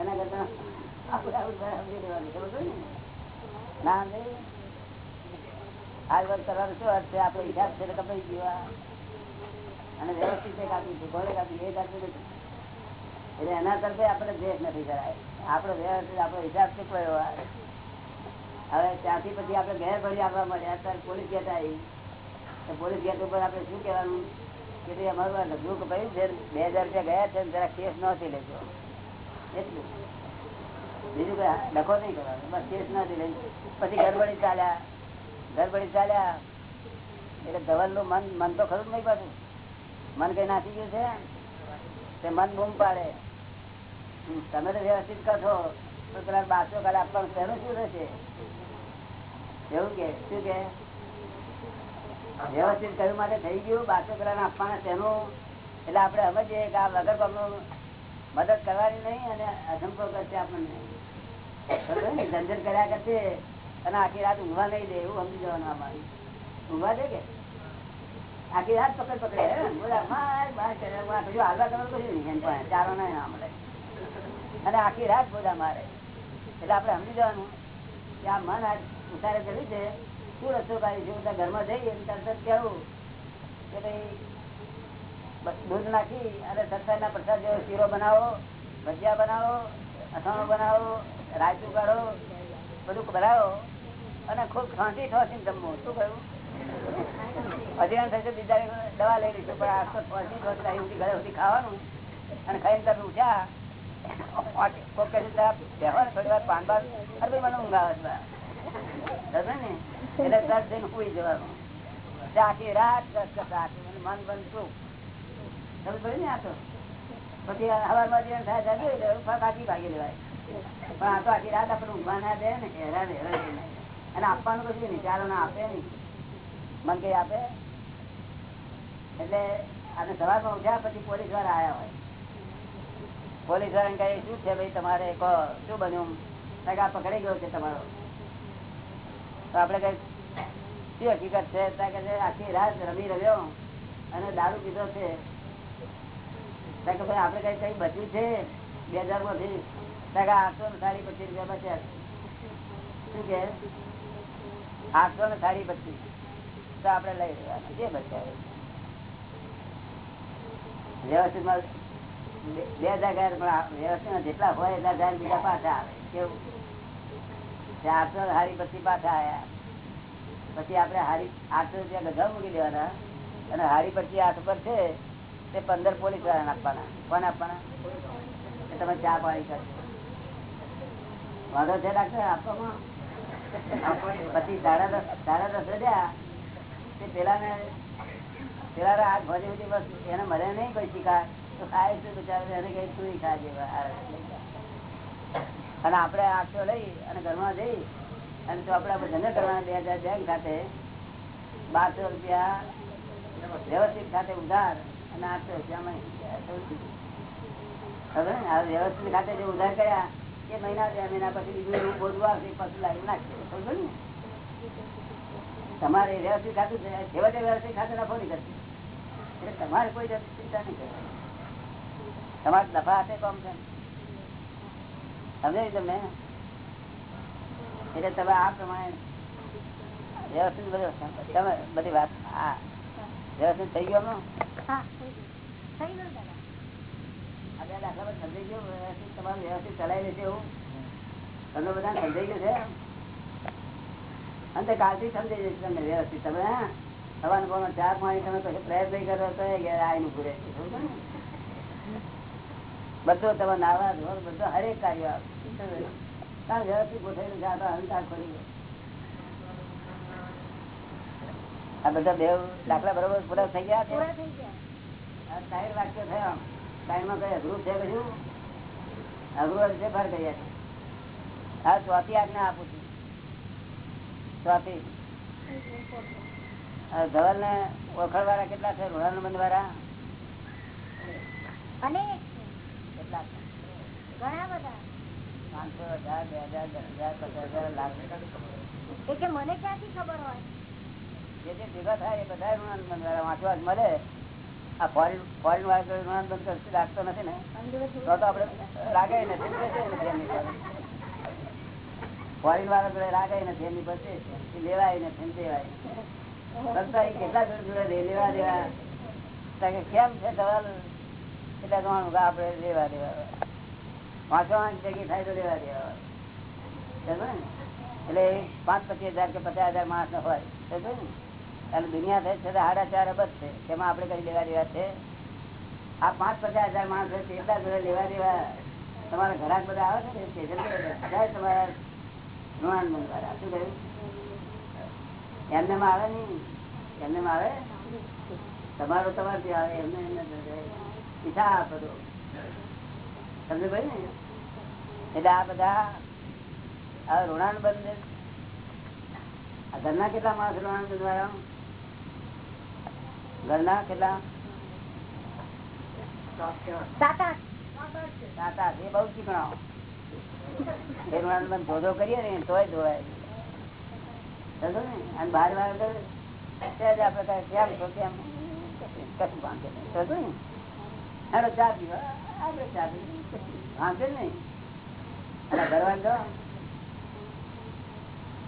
એના કરતા આપણે સમજી લેવાનું ખબર ને? ના સમજાય? આ વર્ક કરવાનો શું અર્થ છે? આપણો હિસાબ છે કપાઈ તરફે આપણે દ્વેષ નથી કરાય. આપણો વ્યવસ્થિત આપણો હિસાબ. હવે ત્યાંથી પછી આપણે ઘેર ભરી આપવા મળ્યા અત્યારે પોલીસ ગેટ આવી. પોલીસ ગેટ ઉપર આપણે શું કહેવાનું? અમારું એટલું. નું મન મન તો ખરું નહીં પાછું. મન કઈ નાખી ગયું છે? તે મન બૂમ પાડે. તમે તો વ્યવસ્થિત કહો તો પેલા બાસો કાલે આપવાનું તેનું શું થશે એવું કે, શું કે? વ્યવસ્થિત કર્યું માટે થઈ ગયું બાસો કલાક આપવાના તેનું એટલે આપણે સમજીએ કે આ વગર કામનું મદદ કરવાની નહીં અને અસંકો કરશે આપણને ઝંઝટ કર્યા કરશે અને આખી રાત ઊંઘવા નહીં દે એવું સમજી જવાનું અમારું ઊંઘવા દે કે આખી રાત પકડ પકડે? બોલા, માર, માર કરે. આ બધું હાલવા કરવાનું કશું નહીં. ચારો નહીં ના મળે અને આખી રાત બોલા મારે એટલે આપણે સમજી જવાનું કે આ મન આજ ઉતારે કર્યું છે શું રસ્તો કાઢી છે ઘરમાં જઈએ તરત જ કહેવું કે ભાઈ દૂધ નાખી અને સત્સંગના પ્રસાદ જેવો શીરો બનાવો ભજીયા બનાવો અથાણું બનાવો રાયતું કાઢો બધું ભરાવો અને ખૂબ ખાંસી ઠોસી જમવું. શું કહ્યું? અધિકાર થશે બીજા દવા લઈ લઈશું પણ આ તો ઠોસી ઠોસી સુધી ઘરે સુધી ખાવાનું અને ખાઈને તમે ઉઠ્યા. કોઈ કહે છે, "તારા બેહો ને થોડી વાર પાન બાર અરે ભાઈ મને ઊંઘ આવે છે બા." સમજે ને? એટલે જઈને સુઈ જવાનું. આખી રાત કસ મન બનતું સમજ પડી આપવાનું ચાલો ના આપે નહીં. મન આપે? એટલે અને સવારમાં ઉઠ્યા પછી પોલીસવાળા આવ્યા હોય. પોલીસવાળા કઈ શું છે ભાઈ તમારે? કહો, શું બન્યું? તો કે પકડી ગયો છે તમારો. આપડે કઈ શું હકીકત છે? આખી રાત રમી રહ્યો અને દારૂ પીધો છે. આપડે કઈ કઈ બચ્યું છે? બે હજારમાંથી. આઠસો ને સાડી પચીસ રૂપિયા બચ્યા શું કે? આઠસો ને સાડી પચીસ. તો આપડે લઈ લેવાના. જે બચ્યા વ્યવસ્થિત બે હજાર વ્યવસ્થિત જેટલા હોય એટલા હજાર બીજા પાછા આવે. કેવું? ચારસો હારી પછી પાછા આવ્યા પછી આપણે હારી આઠસો રૂપિયા ગધા મૂકી દેવાના અને હારી પછી આઠ પર છે તે પંદર પોલીસ વાળાને આપવાના. કોને આપવાના? તમે ચા પાણી કરશો વાંધો છે ડાક્ટર? આપવામાં? પછી સાડા દસ સાડા દસ રહ્યા તે પેલાને પેલા ભરી સુધી બસ એને મળે નહીં કોઈ શિકાર. તો ખાય છે બિચારા, એને કઈ સુઈ ખાજે અને આપણે આઠસો લઈ અને ઘરમાં જઈ અને તો આપણે ધંધો કરવાના બે હજાર બેંક ખાતે બારસો રૂપિયા વ્યવસ્થિત ખાતે ઉધાર અને આઠસો રૂપિયા ખબર ને? આ વ્યવસ્થિત ખાતે જે ઉધાર કર્યા, એ મહિના બે મહિના પછી બીજું એવું બોધવું આવશે પછી લાવી નાખશે ખબર ને? તમારે વ્યવસ્થિત ખાતું છે છેવટે વ્યવસ્થિત ખાતે નફો નહીં કરશે એટલે તમારે કોઈ ચિંતા નહીં કરવાની. તમારે નફા હાથે કોમ છે સમજાય તમે એટલે તમે આ પ્રમાણે વ્યવસ્થિત બધું તમે બધી વાત હા. વ્યવસ્થિત થઈ ગયો પર સમજાઈ વ્યવસ્થિત તમારું વ્યવસ્થિત ચલાવી લેશે એવું. તમને બધા સમજાઈ ગયું છે? અંતે કાલથી સમજાઈ જશે તમને વ્યવસ્થિત તમે સવારનો ચાર ચા પાણી તમે કશો પ્રયત્ન કરો તો આવીને સમજો ને? બધું તમે નાવા ધોવા બધો હરેક કાર્ય આવે કારણ વ્યવસ્થિત ગોઠવેલું છે આ તો અહંકાર ખોરી ગયો. આ બધા બે દાખલા બરોબર પૂરા થઈ ગયા પૂરા થઈ ગયા. સાહેબ વાક્ય થયા સાહેબમાં કઈ અઘરું છે કહ્યું અઘરું છે ફર ગયા છે. હા ચોથી આજ્ઞા આપું છું. ચોથી ધવલ ને ઓળખણ વાળા કેટલા છે? ઋણાનુબંધ વાળા અને કેટલા ઘણા બધા પાંચસો હજાર બે હજાર દસ હજાર પચાસ હજાર લાખ એ મને ક્યાંથી ખબર હોય? જે જે ભેગા થાય એ બધા ઋણાનુબંધ વાળા વાંચવા જ મળે. આ ફોરેન ફોરેન વાળા ઋણાન બંધ કરશે રાખતો નથી ને? તો તો આપડે રાગે નથી. ફોરેન વાળા જોડે રાગે નથી એમની પાસે લેવાય નથી દેવાય એ કેટલા જોડે લેવા દેવા? કેમ છે સવાલ? એટલે ગણું આપડે લેવા દેવા. વાંચવાની જગ્યા થાય તો લેવા દેવા. એટલે પાંચ પચીસ હજાર કે પચાસ હજાર માણસ હોય. સમજો ને? એટલે દુનિયા થઈ છે સાડા ચાર અબજ છે. તેમાં આપડે કઈ લેવા દેવા છે? આ પાંચ પચાસ હજાર માણસ હોય એટલા જોડે લેવા દેવા. તમારા ઘરાક બધા આવે છે ને? સ્ટેશન તમારા ઋણાન બંધવાળા શું કહ્યું? એમને આવે નહીં એમને આવે? તમારો તમારે આવે. એમને એમને બધો. બધા બંધ ઘરના કેટલા માણસ ઋણાન બંધ ઘરના કેટલા? સાત આઠ. એ બઉ ચીકણાઓ. એ ઋણાન બંધ ધોધો કરીએ ને, તોય ધોવાય સમજો ને? અને બહાર વાર આપણે કેમ છો કેમ? કશું નહીં. સમજો ને? ઘરવાન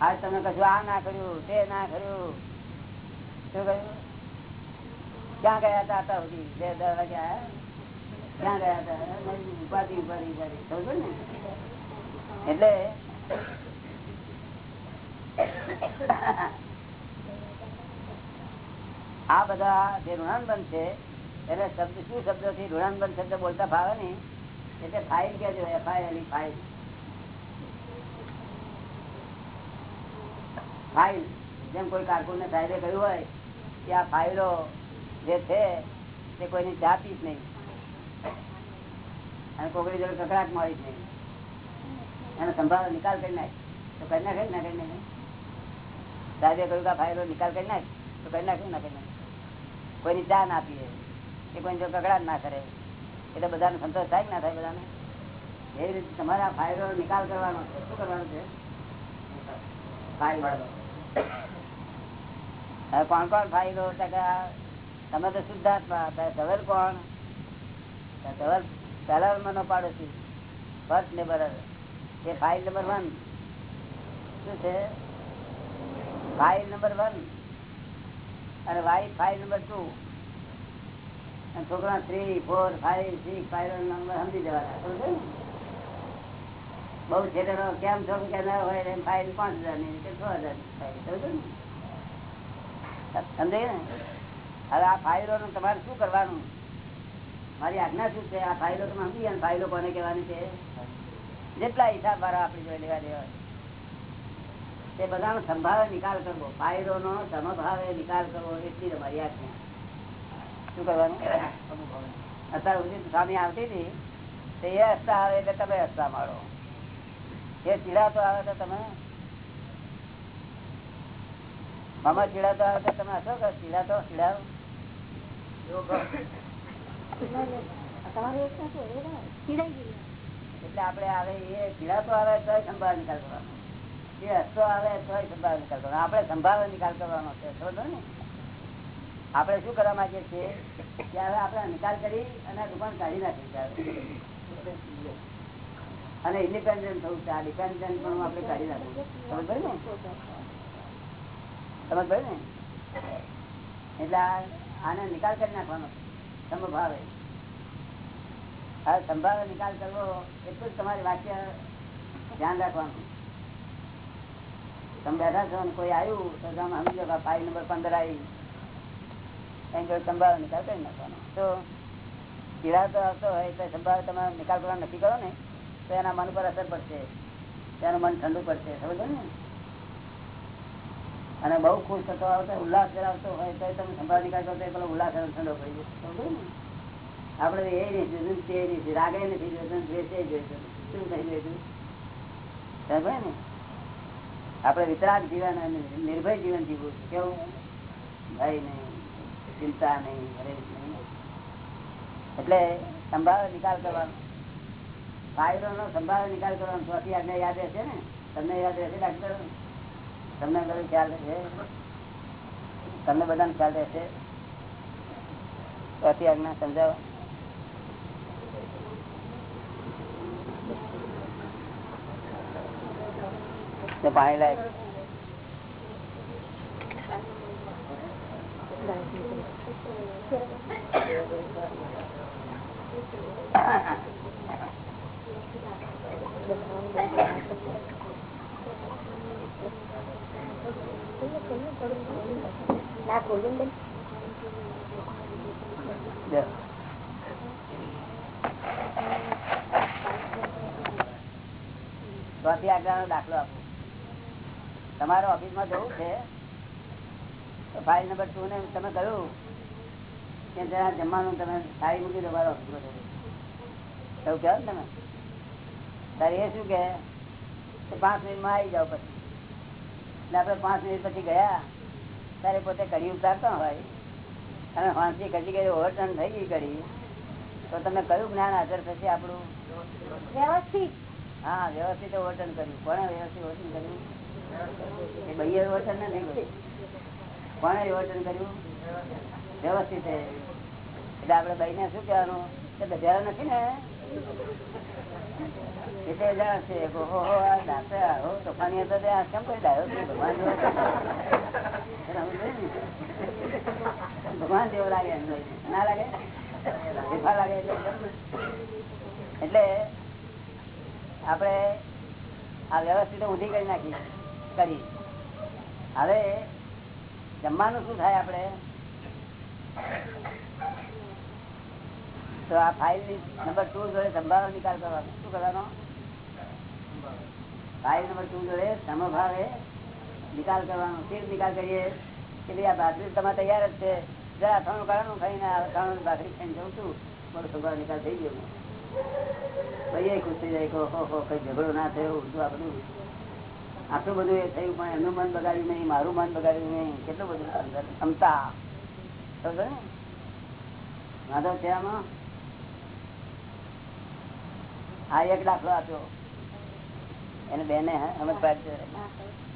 આજ તમે કશું આ ના કર્યું, તે ના કર્યું. શું કહ્યું ક્યાં ગયા હતા હતા સુધી બે, દસ વાગ્યા ક્યાં ગયા હતા? ઉપાધિ ઉપાધિ સમજો ને? એટલે આ બધા જે ઋણાનબંધ છે એને શબ્દ શું શબ્દથી ઋણાનબંધ શબ્દ બોલતા ફાવે ને? એટલે ફાઇલ કેજો એફઆઈએલ ફાઇલ ફાઇલ જેમ કોઈ કારકુન ને સાહેબે કહ્યું હોય કે આ ફાઇલો જે છે, તે કોઈની જાતી જ નહીં. અને કોકરી જોડે કકડાટ મારી જ નહીં. એનો સંભાળો, નિકાલ કરી નાખ. તો કરી નાખે ના કરી નાખે? સાહેબે કહ્યું કે ફાઇલો નિકાલ કરી નાખ. તો કરી નાખે ના કરી નાખે? કોઈની ચા ના પીએ કે કોઈ જો ગગડા ના કરે. એટલે બધાને સંતોષ થાય ના થાય બધાને? એવી રીતે તમારા ફાયદો નિકાલ કરવાનો છે. શું કરવાનું છે? કોણ કોણ ફાયદો? તમે તો શુદ્ધાત્મા ધવલ કોણ? ધવલ પહેલા નંબરનો પાડોશી ફર્સ્ટ લેબર એ ફાઇલ નંબર વન શું છે? ફાઇલ નંબર વન અને વાઇફ ફાઇલ નંબર ટુ છોકરા three four five six five number સમજી જવાના બહુ છેટેલો કેમ છો કે ના હોય એમ ફાઈલ પાંચ હજારની કે છ હજાર સમજાય ને? હવે આ ફાઇલો નું તમારે શું કરવાનું? મારી આજ્ઞા શું છે? આ ફાઇલો તમે સમજી ગયા ફાઇલો કોને કહેવાની છે? જેટલા હિસાબ વાળા આપણી જોઈ લેવા દેવા. તે બધાનો સંભાવે નિકાલ કરવો. ફાઇલો નો સમભાવે નિકાલ કરવો એટલી તમારી આજ્ઞા શું કરવાનું? અત્યારે સુધી સ્વામી આવતી હતી. તો એ હસતા આવે એટલે તમે હસતા મારો. એ ચીડાતો આવે તો તમે મામા ચીડાતો આવે તો તમે હશો કે ચીડાતો ચીડાવ? એટલે આપડે આવે એ ચીડાતો આવે તો સંભાળ નિકાલ કરવાનો. એ હસતો આવે તો સંભાળ નિકાલ કરવાનો. આપડે સંભાળ નિકાલ કરવાનો છે સમજો ને? આપડે શું કરવા માંગીએ છીએ? કે હવે આપડે નિકાલ કરી અને આ દુકાન કાઢી નાખી અને ઇન્ડિપેન્ડન્ટ થવું છે. આ ડિપેન્ડન્ટ પણ આપણે કાઢી નાખવું સમજ ભાઈ ને? એટલે આને નિકાલ કરી નાખવાનો સંભાવે હવે સંભાવે નિકાલ કરવો એટલું જ તમારી વાક્ય ધ્યાન રાખવાનું. તમે બેઠા છો કોઈ આવ્યું, તો તમે સમજો ફાઇલ નંબર પંદર આવી. કે નિકાલ કરી નાખવાનો. તો ચીડાતો આવતો હોય, એટલે સંભાવે તમે નિકાલ કરવાનો નક્કી કરો ને, તો એના મન પર અસર પડશે. તેનું મન ઠંડુ પડશે સમજો ને? અને બહુ ખુશ થતો આવતો, ઉલ્લાસ ધરાવતો હોય તો તમે સંભાળ નિકાલ કરો તો પેલો ઉલ્લાસ ઠંડો પડી જશે સમજો ને? આપડે એ નહીં તે નહીં રાગે નથી જોઈતું દ્વેષે જોઈતું શું થઈ જોઈતું ને? આપડે વિતરાગ જીવન અને નિર્ભય જીવન જીવવું કેવું? ભાઈ નહીં. ચિંતા નહીં એટલે સંભાવ નિકાલ કરવાનો. ફાયદો નો સંભાવ નિકાલ કરવાનો સ્વાથી આજને યાદ રહેશે ને? તમને યાદ રહેશે ડાક્ટર? તમને બધું ખ્યાલ રહેશે? તમને બધાને ખ્યાલ રહેશે? સ્વાથી આજ્ઞા સમજાવો. પાણી લાયક ના ખોલું બેન લો. ચોથી દાખલો આપો. તમારે ઓફિસમાં જવું છે? ફાઇલ નંબર ટુ ને તમે કહ્યું કે ત્યાં જમવાનું તમે થાળી મૂકી દો મારા એવું કહો ને તમે? તારે એ શું કે? પાંચ મિનિટમાં આવી જાઓ પછી. એટલે આપણે પાંચ મિનિટ પછી ગયા. ત્યારે પોતે કડી ઉતારતા હોય. અને વાંચી કદી ગઈ ઓવરટર્ન થઈ ગઈ કરી તો તમે કયું જ્ઞાન હાજર થશે આપણું? વ્યવસ્થિત. હા વ્યવસ્થિત ઓવરટર્ન કર્યું. કોણે વ્યવસ્થિત ઓવરટર્ન કર્યું? ભાઈએ ઓવરટર્ન નથી કર્યું કોણે કર્યું? વ્યવસ્થિત એટલે આપડે ભાઈને શું કહેવાનું? કે બધા નથી ને? એટલે જાણ છે. કે ઓહો, આ દાંતે આવો તોફાની હતો તે. કેમ કરી ડાયો ભગવાન જેવો છે. એટલે અમે જોઈએ ને, ભગવાન જેવો લાગે એમ ના. લાગે? લાગે એટલે એટલે આપણે આ વ્યવસ્થિત ઊંધી કરી નાખી. કરી. હવે જમવાનું શું થાય આપણે? તો આ ફાઇલ નંબર ટુ જોડે સંભાવ નિકાલ કરવાનો. શું કરવાનો? ફાઇલ નંબર ટુ જોડે સમભાવે નિકાલ કરવાનો. કેવી નિકાલ કરીએ? કે ભાઈ આ ભાખરી તમારે તૈયાર જ છે. જરા અથાણું કાઢવાનું ખાઈને અથાણું ભાખરી ખાઈને જઉં છું, મારો સ્વભાવ નિકાલ થઈ ગયો. ભાઈ ખુશ થઈ જાય કે હો કઈ ઝઘડો ના થયો બધું આ બધું આટલું બધું એ થયું પણ એનું મન બગાડ્યું નહીં મારું મન બગાડ્યું નહીં. કેટલું બધું ક્ષમતા. માધવ છે આમાં? આ એક દાખલો આપ્યો. એને બેને સમજ પાડશે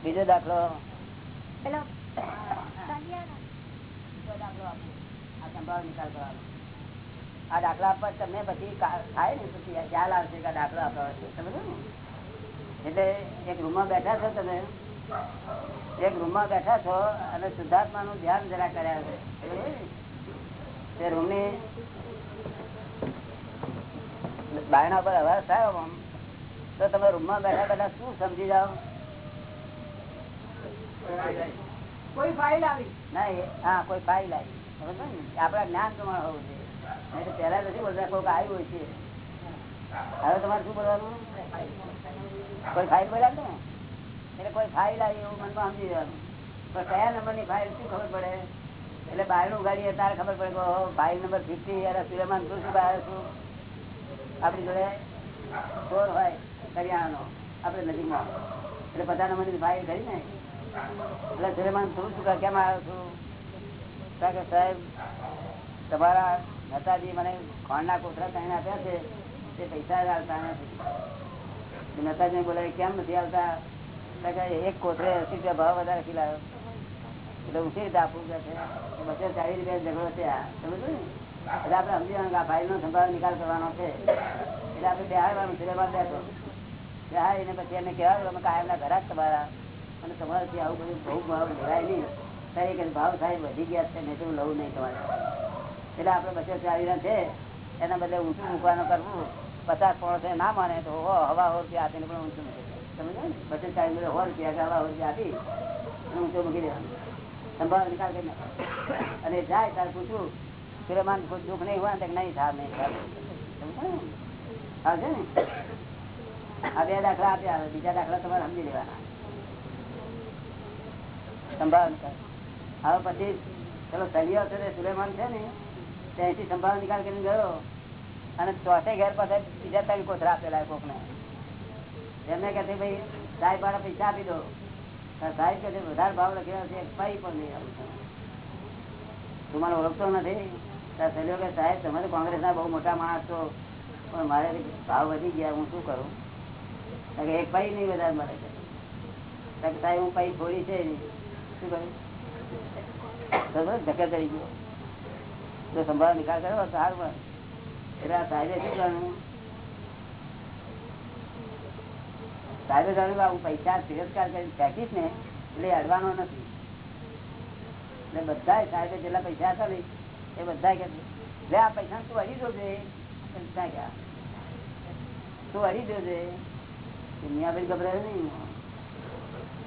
બીજો દાખલો. પેલો. આ દાખલા આપવા તમને પછી થાય ને પછી ખ્યાલ આવશે કે આ દાખલો આપવા છે. સમજો ને? એટલે એક રૂમમાં બેઠા છો તમે? એક રૂમમાં બેઠા છો અને શુદ્ધાત્મા નું ધ્યાન જરા કર્યા છે? તે રૂમની બાયણા પર અવાજ થયો આમ, તો તમે રૂમમાં બેઠા બેઠા શું સમજી જાઓ? કોઈ ફાઇલ આવી. ના હા કોઈ ફાઇલ આવી? આપણા જ્ઞાન પ્રમાણ હોવું છે પેલા નથી બોલતા કોઈક આવ્યું હોય છે. હવે તમારે શું બોલવાનું? કોઈ ફાઇલ બોલ્યા ને? એટલે કોઈ ફાઇલ આવી એવું મનમાં સમજી જવાનું. પણ કયા નંબરની ફાઇલ શું ખબર પડે? એટલે બહારનું ગાડીએ તારે ખબર પડે ફાઇલ નંબર ફિફ્ટી યાર સુરેમાન શું શું બહાર છું? આપણી જોડે ચોર હોય, કરિયાણાનો, આપણે નજીકમાં. એટલે બધા નંબરની ફાઇલ કરી ને. એટલે સુરેમાન શું શું કેમ આવ્યો છું? કારણ કે સાહેબ, તમારા નતાજી મને ખોણના કોથળા કહીને આપ્યા છે. તે પૈસા નતાજી બોલાય કેમ નથી આવતા એક કોથળે એસી રૂપિયા ભાવ વધારે ખીલાયો એટલે હું રીતે આપું કે બસો ચાલીસ રૂપિયા ઝઘડો છે આ સમજો ને? એટલે આપણે સમજી ફાઇલ નો સંભાળ નિકાલ કરવાનો છે. એટલે આપણે બેહાડવાનું સિલેબસ બેઠો. બેહાડીને પછી એને કહેવાય અમે કાયમના ઘરા જ તમારા. અને તમારાથી આવું બધું બહુ ભાવ લેવાય નહીં. તારી કે ભાવ સાહેબ વધી ગયા છે નહીં તો લઉં નહીં તમારે. એટલે આપણે બસો ચાલીસ છે. એના બદલે ઊંચું મૂકવાનું કરવું. પચાસ પોણસો ના માને તો હો હવા સો રૂપિયા આપીને પણ ઊંચું સમજો ને? બસો ચાલીસ સો રૂપિયા હવા સો રૂપિયા આપી અને ઊંચો મૂકી દેવાનું. સંભાળ નિકાલ કરી નાખો. અને જાય ત્યારે પૂછું સુરેમાન દુઃખ નહીં હોય તો નહીં થાય નહીં થાય? હા છે ને. આ બે દાખલા આપ્યા હવે બીજા દાખલા તમારે સમજી લેવાના. સંભાળ નિકાલ. હવે પછી ચલો સળિયો છે તે સુલેમાન છે ને, ત્યાંથી સંભાળ નિકાલ કરીને ગયો. અને ચોથે ઘેર પાસે બીજા ત્રણ કોથરા આપેલા કોક ને એમને કહે ભાઈ, સાહેબ, મારા પૈસા આપી દો. સાહેબ કહે વધારે ભાવ લખ્યો છે, કઈ પણ નહીં આપું તું મને ઓળખતો નથી. સહેલો કે, સાહેબ તમે તો કોંગ્રેસના બહુ મોટા માણસ છો, પણ મારે ભાવ વધી ગયા, હું શું કરું? એક પૈ નહીં વધારે મળે. છે સાહેબ, હું પૈ થોડી છે. શું કરું ધક્કા કરી ગયો. તો સંભાળ, નિકાલ કર્યો સારું બને. એટલે સાહેબે શું આવું પૈસા એટલે અડવાનો બધા સાહેબે જેટલા પૈસા ને પૈસા તું હરી જોજે ત્યાં ગયા. તું હરી જોજે મિયા ભાઈ ગભરાય નહીં.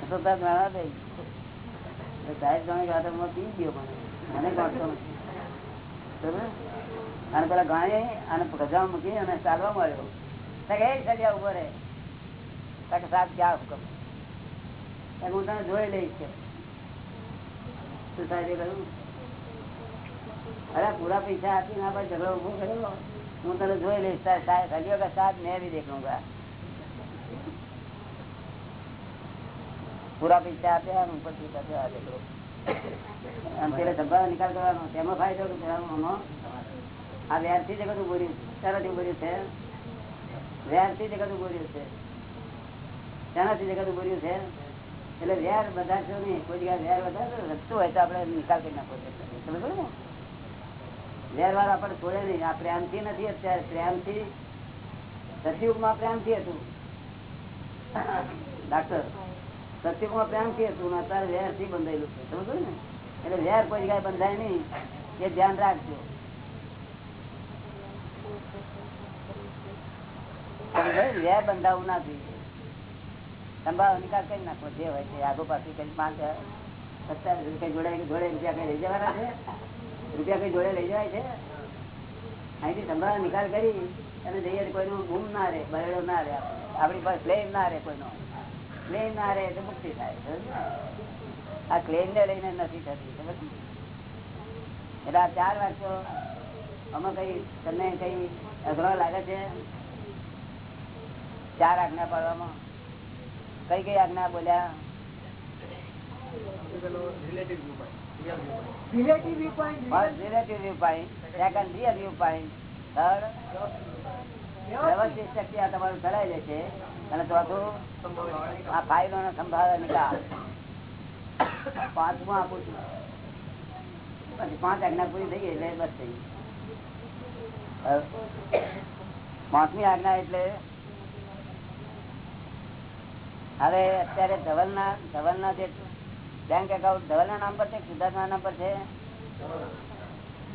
તો તાર નાણા એટલે સાહેબ જાણે કે આ તો હું પી ગયો મને મને ગણતો નથી? અને પેલા ગાણી અને ગજા મૂકી અને ચાલવા મળ્યો સગા ઊભો રહે તક ક્યાં હુકમ? હું તને જોઈ લઈશ છે અરે, પૂરા પૈસા આપીને આપણે ઝઘડો ઊભો કર્યો. હું તને જોઈ લઈશ સગીઓ કે સાહેબ મેં ભી દેખુંગા પૂરા પૈસા આપ્યા ઉપર પૈસા આપ્યા ઝઘડો. અને પેલા ધબ્બા નિકાલ કરવાનો, તેમાં ફાયદો કરવાનો આ વ્યારથી જગત ઊભો રહ્યું છે. શાનાથી ઊભો રહ્યું છે? વ્યારથી જગત ઊભો રહ્યું છે. શાનાથી જગત ઊભો રહ્યું છે? એટલે વ્યાર છો નહીં, કોઈ જગ્યાએ વ્યાર વધારે રસ્તો હોય તો આપણે નિકાલ કરી નાખવો સમજ ને? વ્યાર વાર આપણે છોડે નહીં. આ પ્રેમથી નથી અત્યારે. પ્રેમથી સતયુગમાં પ્રેમથી હતું. ડાક્ટર, સતયુગમાં પ્રેમથી હતું અત્યારે વ્યારથી બંધાયેલું છે. સમજ ને? એટલે વ્યાર કોઈ જગ્યાએ બંધાય નહીં. એ ધ્યાન રાખજો. સંભાવ નિકાલ કરી અને જઈએ કોઈનું ગુમ ના રહે, બરેડો ના રહે. આપણી પાસે ક્લેમ ના રહે કોઈનો. ક્લેમ ના રહે એટલે મુક્તિ થાય આ ક્લેમ ને લઈને નથી થતી એટલે આ ચાર વાક્યો અમે કઈ તમને કઈ અઘરો લાગે છે? ચાર આજ્ઞા પાડવામાં? કઈ કઈ આજ્ઞા બોલ્યા? વ્યવસ્થિત શક્તિ આ તમારું ચલાવી લેશે અને ચોથું આ ફાઇલો નો સંભાળ નિકાલ પાંચમું આપું છું. પછી પાંચ આજ્ઞા પૂરી થઈ ગઈ એટલે બસ થઈ પાંચમી આજ્ઞા એટલે હવે અત્યારે ધવલના ધવલના જે બેંક એકાઉન્ટ ધવલના નામ પર છે સિદ્ધાર્થના નામ પર છે?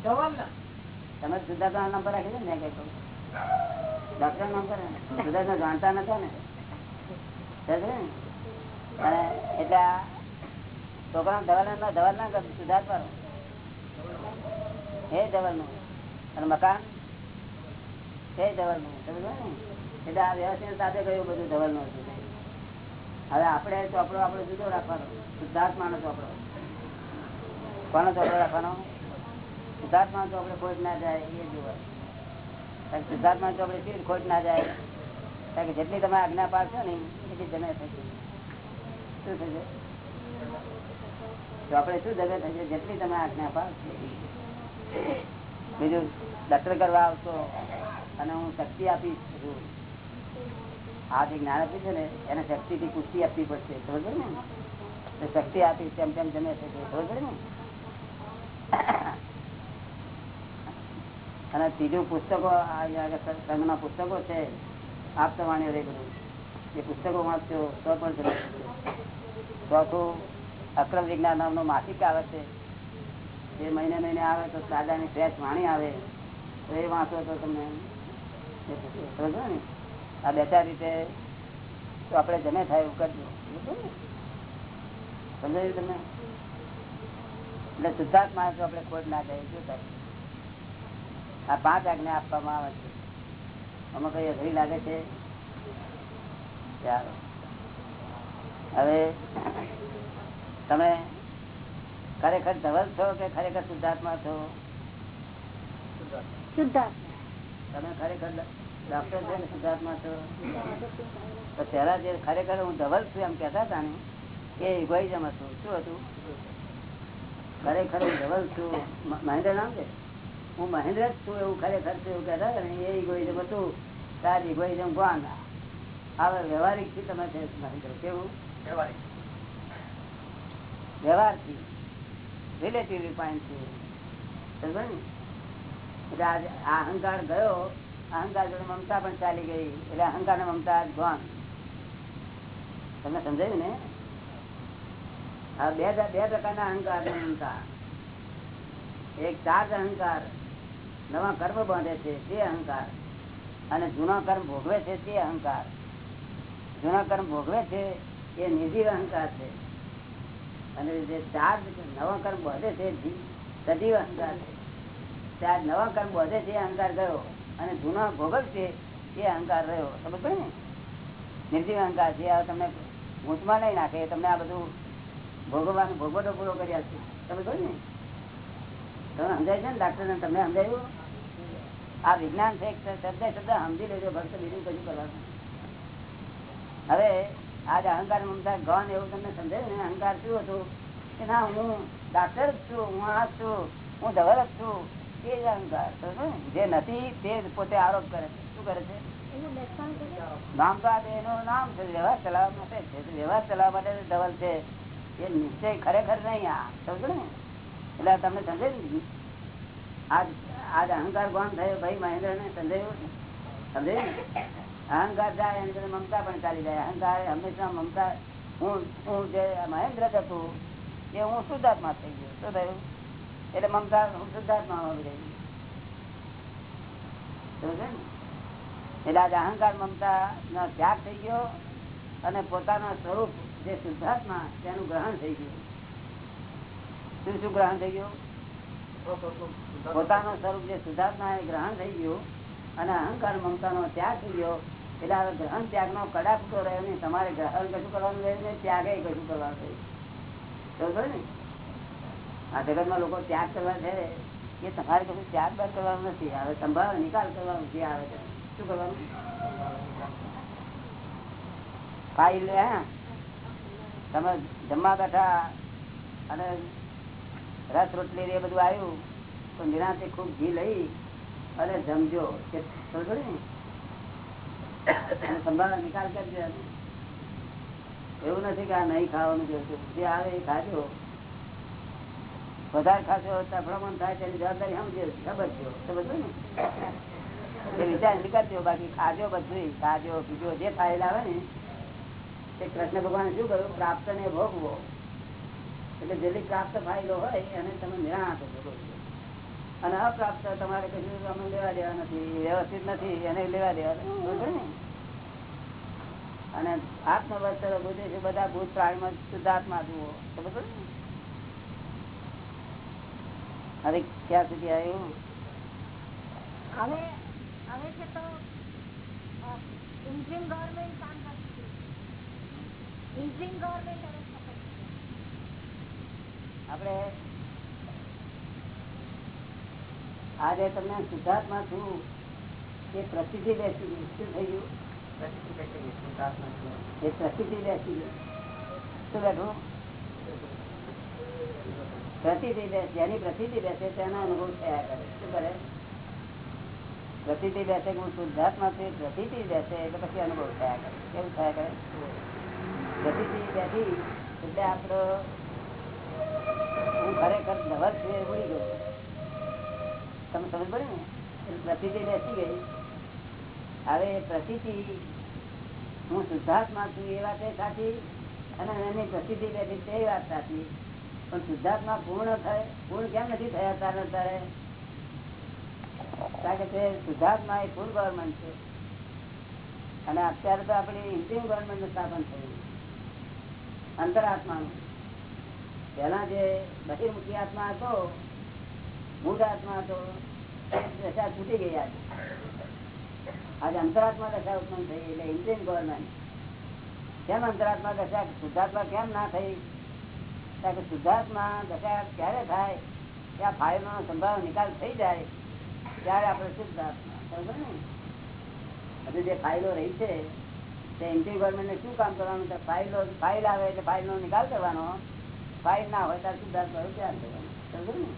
ધવલના. તમે સિદ્ધાર્થના નામ પર રાખી દો ને બેંક એકાઉન્ટ ડોક્ટર નામ પર? સિદ્ધાર્થ જાણતા નથી ને? અને એટલે છોકરા ધવલ ધવલ ના કરતું સિદ્ધાર્થ વાળો હે ધવલનું. અને મકાન? છે ધવલનું. એટલે આ વ્યવસ્થિત સાથે ગયું બધું ધવલનું હતું? હવે આપણે ચોપડો આપણો જુદો રાખવાનો. શુદ્ધાત્મા નો ચોપડો કોનો ચોપડો રાખવાનો? શુદ્ધાત્મા ચોપડે ખોટ ના જાય, એ જોવા શુદ્ધાત્મા ચોપડે શી રીતે ખોટ ના જાય. કારણ કે જેટલી તમે આજ્ઞા પાડશો ને, એટલી જમે થશે. શું થશે? ચોપડે શું જમે થશે? જેટલી તમે આજ્ઞા પાડશો. બીજું દત્તર કરવા આવશો, અને હું શક્તિ આપીશ. આ જે જ્ઞાન આપ્યું છે ને, એને શક્તિ થી પુષ્ટિ આપવી પડશે. ખબર ને? શક્તિ આપી તેમ તેમ જમે છે ખબર ને? અને ત્રીજું પુસ્તકો સંઘના પુસ્તકો છે આપતા વાણી રહી બધું એ પુસ્તકો વાંચશો તો પણ જમે ચોથું, અક્રમ વિજ્ઞાન નામનો માસિક આવે છે. એ મહિને મહિને આવે તો દાદાની ફ્રેશ વાણી આવે. તો એ વાંચો તો તમને સમજો ને? આ બે ચાર રીતે તો આપણે જમે થાય એવું કરજો. સમજાયું તમે એટલે શુદ્ધાર્થ માણસો આપણે ખોટ ના જાય શું થાય? આ પાંચ આજ્ઞા આપવામાં આવે છે. અમે કઈ અઘરી લાગે છે? ચાલો. હવે તમે ખરેખર ધવલ છો કે ખરેખર શુદ્ધાત્મા છો? શુદ્ધાત્મા. તમે ખરેખર ડોક્ટર છે ને સિદ્ધાર્થમાં તો. પેલા જે ખરેખર હું ધવલ છું એમ કેતા હતા ને એ ઇગોઇઝમ હતું. શું હતું? ખરેખર હું ધવલ છું. મહેન્દ્ર નામ છે? હું મહેન્દ્ર જ છું એવું ખરેખર છું એવું કહેતા હતા ને એ ઇગોઇઝમ હતું. તાર ઇગોઇઝમ કોણ? હવે વ્યવહારિકથી તમે છે મહેન્દ્ર. કેવું? વ્યવહારથી. રિલેટિવ પોઈન્ટથી સમજ ને? એટલે આજે અહંકાર ગયો અહંકાર જોડે મમતા પણ ચાલી ગઈ. એટલે અહંકાર ને મમતા આજ તમને સમજાયું ને? હા બે બે પ્રકારના અહંકાર મમતા. એક ચાર્જ અહંકાર. નવા કર્મ બાંધે છે તે અહંકાર. અને જૂના કર્મ ભોગવે છે તે અહંકાર. જૂના કર્મ ભોગવે છે એ નિધિ અહંકાર છે. અને જે ચાર્જ નવા કર્મ વધે છે સજીવ અહંકાર છે. ચાર નવા કર્મ વધે છે અહંકાર ગયો અને જૂના ભોગવશે એ અહંકાર રહ્યો. સમજ પડે ને? નિર્જીવ અહંકાર છે, આ તમને ઊંચમાં નહીં નાખે તમને આ બધું ભોગવવાનું ભોગવટો પૂરો કર્યા છે. તમે કહો ને? તમે સમજાય છે ને ડાક્ટર તમને સમજાયું? આ વિજ્ઞાન છે શબ્દ શબ્દ સમજી લેજો ભક્ત બીજું કશું કરવાનું હવે, આજ અહંકાર મમતા ગણ એવું તમને સમજાયું ને, અહંકાર શું હતું? કે ના, હું ડાક્ટર છું, હું આ છું, હું ધવલ જ છું. એ જ અહંકાર સમજો? જે નથી તે જ પોતે આરોપ કરે છે. શું કરે છે? એનું લક્ષણ છે. કે નામ તો આ એનું નામ છે વ્યવહાર ચલાવવા માટે છે. વ્યવહાર ચલાવવા માટે ધવલ છે. એ નિશ્ચય ખરેખર નહીં આ સમજો ને? એટલે તમને સમજે ને? આજ આજ અહંકાર કોણ થયો ભાઈ મહેન્દ્ર ને સમજાયું ને? અહંકાર જાય એની સાથે મમતા પણ ચાલી જાય. અહંકાર હંમેશા મમતા હું હું જે મહેન્દ્ર હતું એ હું શુદ્ધાત્મા થઈ ગયો. શું થયું? એટલે મમતા હું શુદ્ધાત્મા એટલે આજે અહંકાર મમતા નો ત્યાગ થઈ ગયો અને પોતાના સ્વરૂપ જે શુદ્ધાત્મા તેનું ગ્રહણ થઈ ગયું. શું શું ગ્રહણ થઈ ગયું? પોતાનું સ્વરૂપ જે શુદ્ધાત્મા એ ગ્રહણ થઈ ગયું અને અહંકાર મમતા નો ત્યાગ થઈ ગયો. એટલે હવે ગ્રહણ ત્યાગ નો કડાકતો રહ્યો નહીં. તમારે ગ્રહણ કશું કરવાનું રહ્યું ને ત્યાગે કશું કરવાનું સમજો ને? આ જગતમાં લોકો ત્યાગ કરવા છે એ તમારે કશું ત્યાગ બાર કરવાનું નથી. હવે સંભાળ, નિકાલ કરવાનું જે આવે શું કરવાનું? ફાઇલ હે. તમે જમવા બેઠા અને રસ રોટલી એ બધું આવ્યું, તો નિરાંતે ખૂબ ઘી લઈ અને જમજો. સંભાળ નિકાલ કરજો. એવું નથી કે આ નહીં ખાવાનું જોઈતું જે આવે એ ખાજો. વધારે ખાશો ભ્રમણ થાય તેની જવાબદારી સમજો. સમજજો સમજો ને? વિચાર નીકળજો બાકી ખાજો બધું ખાજો પીજો જે ફાઇલ આવે ને, તે કૃષ્ણ ભગવાન શું કર્યું? પ્રાપ્ત ને ભોગવો. એટલે જેટલી પ્રાપ્ત ફાઇલો હોય, એને તમે નિરાણ આપો અને અપ્રાપ્ત તમારે કશું અમે લેવા દેવા નથી, વ્યવસ્થિત નથી, એને લેવા દેવા ને? અને આત્મવસ્ત્ર બુદ્ધિ છે, બધા ભૂત પ્રાણીમાં શુદ્ધાત્મા જુઓ. બરોબર ને? હવે ક્યાં સુધી આવ્યું? હવે હવે છે તો ઇન્ટ્રીમ ગવર્મેન્ટ કામ કરતી હતી ઇન્ટ્રીમ ગવર્મેન્ટ હવે પકડતી આપણે આજે તમને શુદ્ધાત્મા છું એ પ્રસિદ્ધિ બેસી ગઈ. શું થઈ ગયું? એ પ્રસિદ્ધિ બેસી ગઈ. શું બેઠું? પ્રતિથી જેની પ્રસિદ્ધિ બેસે અનુભવ થયા કરે. શું કરે? પ્રતિથી હું શુદ્ધાત્મા છું પ્રતિથી એટલે પછી અનુભવ થયા કેવું થયા કરે? પ્રતિથી હું ખરેખર ધવલ છું ભૂલી ગયો. તમે સમજ પડે ને? પ્રતિથી બેસી ગઈ હવે પ્રતિથી હું શુદ્ધાત્મા છું એ વાત સાચી અને એની પ્રસિદ્ધિ બેઠી તે વાત સાચી. પણ શુદ્ધાત્મા પૂર્ણ થાય, પૂર્ણ કેમ નથી થયા તારે અત્યારે? કારણ કે શુદ્ધાત્મા એ ફૂલ ગવર્મેન્ટ છે. અને અત્યારે તો આપણી ઇન્ડિયન ગવર્મેન્ટનું સ્થાપન થયું અંતરાત્માનું. પેલા જે બહિર્મુખી આત્મા હતો મૂળ આત્મા હતો દશા છૂટી ગઈ આજે. આજે અંતરાત્મા દશા ઉત્પન્ન થઈ, એટલે ઇન્ડિયન ગવર્મેન્ટ કેમ અંતરાત્મા દશા, શુદ્ધાત્મા કેમ ના થઈ? કારણ કે શુદ્ધાત્મા દશા ક્યારે થાય? કે આ ફાઇલનો સંભાવ નિકાલ થઈ જાય, ત્યારે આપણે શુદ્ધાત્મા. સમજો ને? જે ફાઇલો રહી છે, તે ઇન્ડિયન ગવર્મેન્ટને શું કામ કરવાનું? ફાઇલો ફાઇલ આવે એટલે ફાઇલનો નિકાલ કરવાનો. ફાઇલ ના હોય ત્યારે શુદ્ધાત્મા ધ્યાન કરવાનું ને?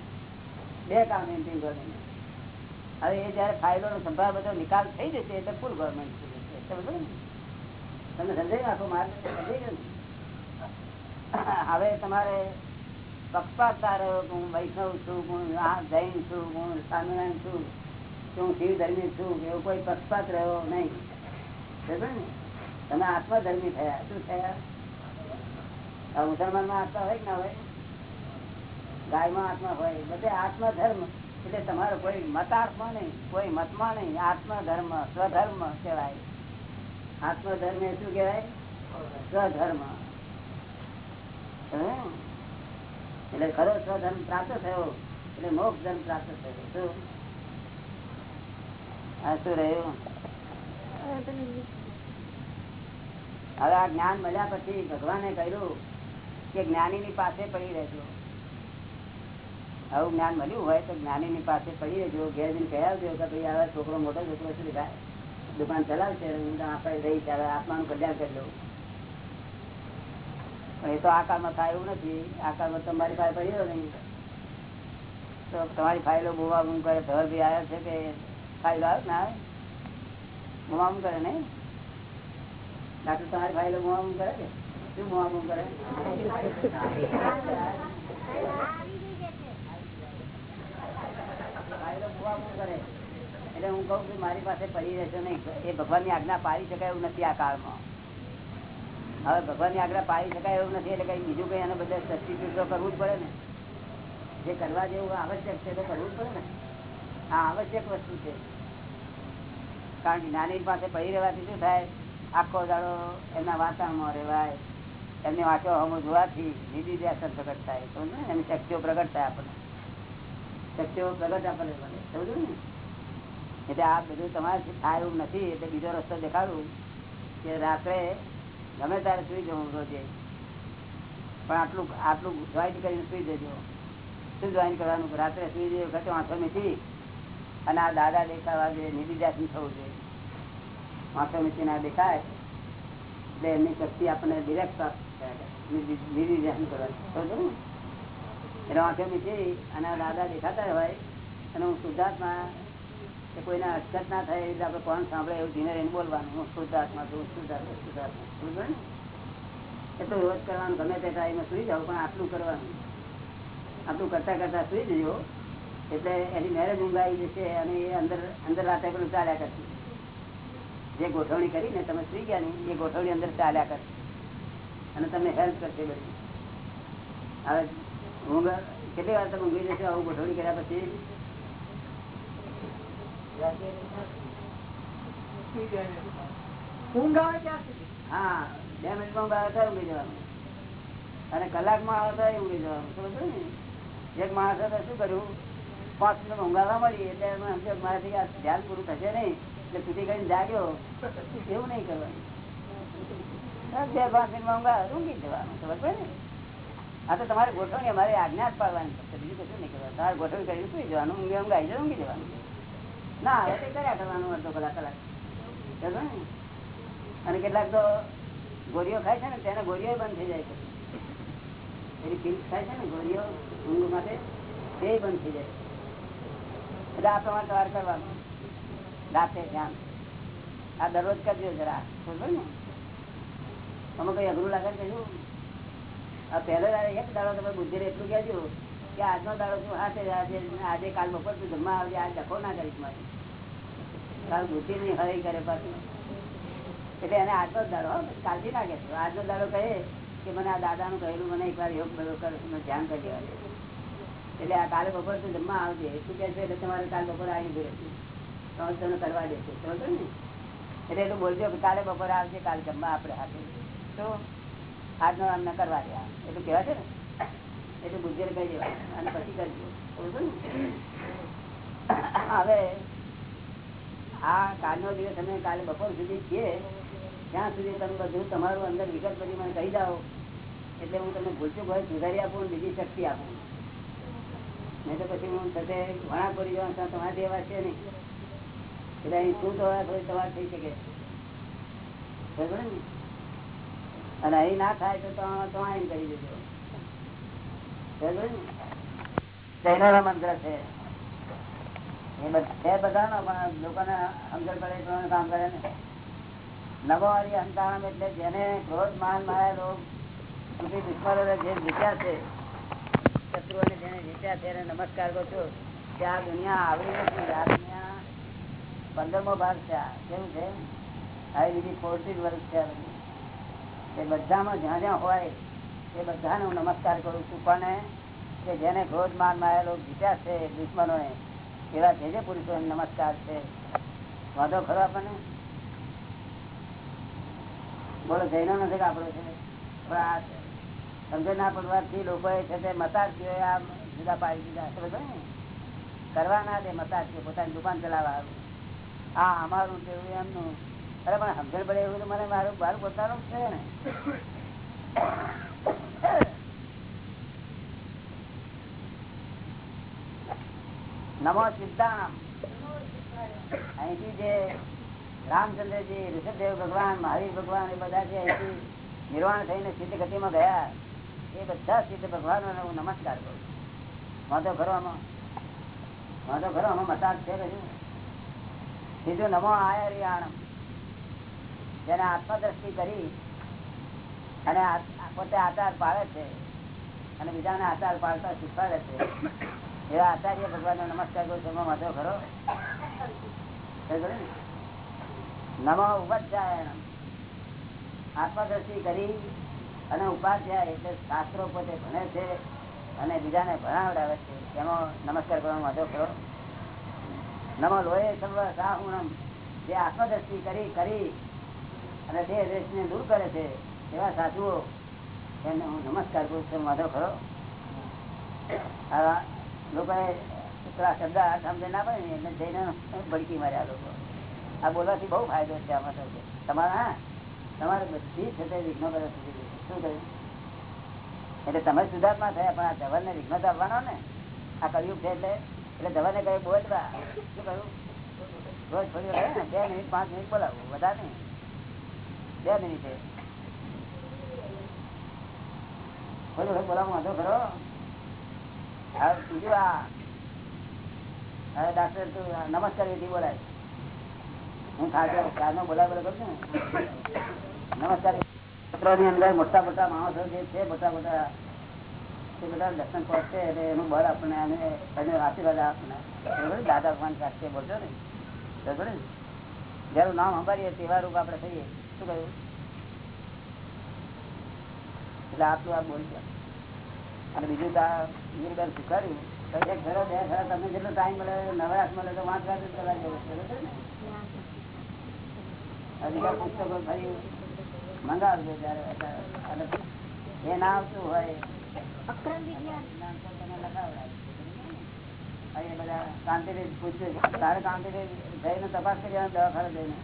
બે કામ ઇન્ડિયન ગવર્મેન્ટ હવે એ જયારે ફાઇલો નો સંભાળ બધો નિકાલ થઈ જશે, એટલે ફૂલ ગવર્મેન્ટ થઈ જશે સમજો ને? તમે સમજાઈ નાખો માર્ગ સમજાઈ ગયો ને હવે તમારે પક્ષપાતતા હું વૈષ્ણવ છું, હું જૈન છું, હું સ્વામિનારાયણ છું, હું શિવ ધર્મી છું, એવો કોઈ પક્ષપાત રહ્યો નહીં. તમે આત્મધર્મી થયા. શું થયા? મુસલમાનમાં આત્મા હોય ના હોય? ગાયમાં આત્મા હોય. બધે આત્મધર્મ. એટલે તમારો કોઈ મતાર્થમાં નહીં, કોઈ મતમાં નહીં. આત્મધર્મ, સ્વધર્મ કહેવાય. આત્મધર્મ એ શું કહેવાય? સ્વધર્મ? એટલે ખરો સ્વધર્મ પ્રાપ્ત થયો, એટલે મોક્ષ ધર્મ પ્રાપ્ત થયો. શું? આ શું રહ્યું? હવે આ જ્ઞાન મળ્યા પછી ભગવાને કહ્યું કે જ્ઞાની ની પાસે પડી રહેજો. આવું જ્ઞાન મળ્યું હોય તો જ્ઞાની ની પાસે પડી રહેજો. ઘેર જઈને કહી આવજો કે ભાઈ હવે છોકરો મોટો છોકરો શું દુકાન ચલાવશે, હું આપણે રહી ત્યારે આત્માનું કલ્યાણ કરી દઉં એ તો આકારમાં થાય એવું નથી. આકારમાં તમારી પાસે પડ્યો નહીં. તો તમારી ફાઇલો બોવાબૂમ કરે ધરભાઈ આવ્યા છે કે ફાઇલો આવે ને આવે? બોવાબૂમ કરે નહીં? ડાક્ટર તમારી ફાઇલો બોવાબૂમ કરે કે? શું બોવાબૂમ કરે? કરે. એટલે હું કઉ છું મારી પાસે પડી રહેશે નહીં. એ ભગવાનની આજ્ઞા પાડી શકાય એવું નથી આ કાળમાં. હવે ભગવાનની આગળ પાડી શકાય એવું નથી, એટલે કઈ બીજું કઈ એના બધા સબસ્ટિટ્યુટ કરવું જ પડે ને. જે કરવા જેવું આવશ્યક છે તો કરવું જ પડે ને. આ આવશ્યક વસ્તુ છે. કારણ કે નાની પાસે પડી રહેવાથી શું થાય? આખો દાડો એમના વાતાવરણમાં રહેવાય. એમને વાંચો હમું જોવાથી નિધિ વ્યાસન પ્રગટ થાય. તો ને? એની શક્તિઓ પ્રગટ થાય આપણને. શક્તિઓ પ્રગટ આપણને મળે. સમજું ને? એટલે આ બધું તમારે થાય એવું નથી. એટલે બીજો રસ્તો દેખાડું કે રાત્રે ગમે ત્યારે સુઈ જવું રોજે. પણ આટલું આટલું જોઈન્ટ કરીને સુઈ જજો. શું જોઈન કરવાનું? રાત્રે સુઈ જઈ વખતે વાંચો મીઠી અને આ દાદા દેખાવા જોઈએ નિધિજાસન થવું જોઈએ. વાંચો મીઠી ના દેખાય. એટલે એમની શક્તિ આપણને ડિરેક્ટ નિધિજાસન કરવાનું. એટલે વાંચો મીઠી અને દાદા દેખાતા હોય, અને હું શુદ્ધાત્મા કોઈને અટકત ના થાય એટલે આપણે કોણ સાંભળે એવું ધીમે રહીને બોલવાનું. હું શુદ્ધાત્મા છું શુદ્ધાત્મા શુદ્ધાત્મા સમજો ને? એ તો રોજ કરવાનું. ગમે તે ટાઈમે સુઈ જાવ પણ આટલું કરવાનું. આટલું કરતા કરતા સુઈ જજો. એટલે એની મેરેજ ઊંઘાઈ જશે અને એ અંદર અંદર રાતે પણ ચાલ્યા કરશે. જે ગોઠવણી કરીને તમે સુઈ ગયા ને, એ ગોઠવણી અંદર ચાલ્યા કરશે. અને તમને હેલ્પ કરશે બધી. હવે ઊંઘ, કેટલી વાર તમે ઊંઘી જશે? આવું ગોઠવણી કર્યા પછી હા, બે મિનિટમાં ઊંઘ આવે ઉડી જવાનું. અને કલાકમાં આવે તો ઊંઘી જવાનું. સમજો ને? એક માણસ હતા શું કર્યું? પાંચ મિનિટ ઊંઘાવા મળી એટલે મારાથી આ ધ્યાન પૂરું થશે નહીં. એટલે સુધી કરીને જાગ્યો. એવું નહીં કરવાનું. બે પાંચ મિનિટમાં ઊંઘા ઊંઘી જવાનું. પડે ને? આ તો તમારે ગોઠવણી, અમારે આજ્ઞા જ પાડવાની બીજું કશું નહીં કરવાનું. તમારે ગોઠવણી કરીને સુઈ જવાનું? ઊંઘે ઊંઘાઈ જાય ઊંઘી જવાનું. ના, હવે તે કર્યા કરવાનું અડધો કલાક કલાક. અને કેટલાક તો ગોળીઓ ખાય છે ને તેને ગોળીઓ બંધ થઈ જાય છે. એની પીલ ખાય છે ને, ગોળીઓ, ઊંઘ માટે, તે બંધ થઈ જાય એટલે આ પ્રમાણે તમારે કરવાનું. રાતે ધ્યાન. આ દરરોજ કરજો જરા બરોબર ને? અમે કઈ અઘરું લાગે છે આ પહેલો એક દાડો તમે બુદ્ધિ એટલું કહેજો કે આજનો દાડો શું? હાથે આજે આજે કાલ બપોર તું જમવા આવજે આજ ડખો ના કરીશ મારે કાલ બુદ્ધિ નહીં હરી કરે પાછું. એટલે એને આજનો દાડો કાળજી ના કહેતો આજનો દાડો કહે કે મને આ દાદાનું કહેલું, મને એકવાર યોગ તમે ધ્યાન કરી દેવા એટલે આ કાલે બપોર તું જમવા આવજે. એટલું કહે છે? એટલે તમારે કાલ બપોર આવી ગયું તો તમે કરવા દેશે સમજો ને? એટલે એટલું બોલજો કે કાલે બપોર આવજે, કાલે જમવા આપણે હાથે. તો આજનો અમને કરવા દે. એટલું કહેવા છે ને? એટલું બુદ્ધિ કહી દેવાનું અને પછી કરજો. હવે આ કાલનો દિવસ અમે કાલે બપોર સુધી છીએ ત્યાં સુધી તમે બધું તમારું અંદર વિગત બધી મને કહી જાઓ એટલે હું તમને ભૂલચું હોય સુધારી આપું બીજી શક્તિ આપું. નહીં તો પછી હું સાથે વણા કરી જવાનું તમારા એવા છે નહીં. એટલે અહીં શું થવા થોડી સવાર થઈ શકે. બરાબર ને? અને અહીં ના થાય તો તમે અહીં કરી દેજો. જૈનો મંત્ર છે. એટલે જેને જે જીત્યા છે, શત્રુઓને જેને જીત્યા છે નમસ્કાર કહો છો. કે આ દુનિયા આવી નથી, આ દુનિયા પંદરમો ભાગ છે. કેવું છે? આવી બીજી ફોર્ટી વર્ષ છે બધામાં જ્યાં જ્યાં હોય એ બધાને હું નમસ્કાર કરું છું. પણ કે જેને ક્રોધ માન માયેલો જીત્યા છે દુશ્મનોને એવા જે જે પુરુષો નમસ્કાર છે. વાંધો ખરો આપણને? બોલો, જૈનો નથી આપણો છે. સમજણ ના પડવાથી લોકોએ છે તે મતાજીઓ આ જુદા પાડી દીધા. સમજો ને? કરવા ના દે મતાર્થીઓ, પોતાની દુકાન ચલાવવા આ અમારું તેવું એમનું. અરે પણ સમજણ પડે એવું મને મારું મારું પોતાનું છે ને. નમો સિદ્ધામ. અહીંથી જે રામચંદ્રજી ઋષભદેવ ભગવાન, મહાવીર ભગવાન એ બધા જે અહીંથી નિર્વાણ થઈને સિદ્ધ ગતિમાં ગયા, એ બધા સિદ્ધ ભગવાનો હું નમસ્કાર કરું વાંધો ખરો આમાં? વાંધો ખરો આમાં મતાજ છે કશું સીધું નમો આયરિયાણમ. જેને આત્મદ્રષ્ટિ કરી અને પોતે આચાર પાડે છે. અને બીજાને આચાર પાડતા શીખવાડે છે. એવા આચાર્ય ભગવાન નમસ્કાર કરું તેમાં વાંધો ખરો? નમો ઉપાધ્યાયણમ આત્મદ્રષ્ટિ કરી અને ઉપાધ્યાય એટલે શાસ્ત્રો પોતે ભણે છે અને બીજાને ભણાવડાવે છે. તેમાં નમસ્કાર કરવાનો વાંધો ખરો? નમો લોહે સર્વ સાહુણમ. જે આત્મદ્રષ્ટિ કરી કરી અને તે દેશને દૂર કરે છે એવા સાધુઓ એને હું નમસ્કાર કરું છું વાંધો ખરો. આ લોકોએ પેલા શબ્દ આ સમજે ના પડે ને એટલે જઈને ભડકી માર્યા લોકો. આ બોલવાથી બહુ ફાયદો છે આમાં તો. તમારા હા, તમારે બધી છતાં વિઘ્નો બધા શું કર્યું? એટલે તમે સુધાર્થમાં થયા, પણ આ ધવલને વિઘ્ન તો આપવાનો ને. આ કળિયુગ છે એટલે એટલે ધવલને ને કહ્યું, બોલવા. શું કહ્યું રોજ ફરી બે મિનિટ, પાંચ મિનિટ બોલાવું, વધારે નહીં. બે મિનિટે. નમસ્કાર બોલાય. હું ચારનો બોલાય બોલા કરું નમસ્કાર. પત્રોની અંદર મોટા મોટા માણસો જે છે, મોટા મોટા તે બધા દર્શન પહોંચશે એટલે એનું બળ આપણને અને એને આશીર્વાદ આપણને? દાદા ભગવાન સાથે બોલશો ને. બરાબર ને? જયારે નામ અંબારીએ તેવા રૂપ આપણે થઈએ શું કહ્યું? એટલે આટલું આ બોલશે અને બીજું તો આ નિર્બળ એક ઘરો બે ઘરો તમને જેટલો ટાઈમ મળે નવરાશ મળે તો વાંચ વાંચ જ કરવા જેવું છે ને? અધિકાર પુસ્તકો ફરી મંગાવજો જયારે એ ના આવતું હોય. અક્રમ વિજ્ઞાન. તમે લખાવડાય. કાંતિભાઈ પૂછ્યું. તારે કાંતિભાઈ જઈને તપાસ કરી દવાખાને જઈને.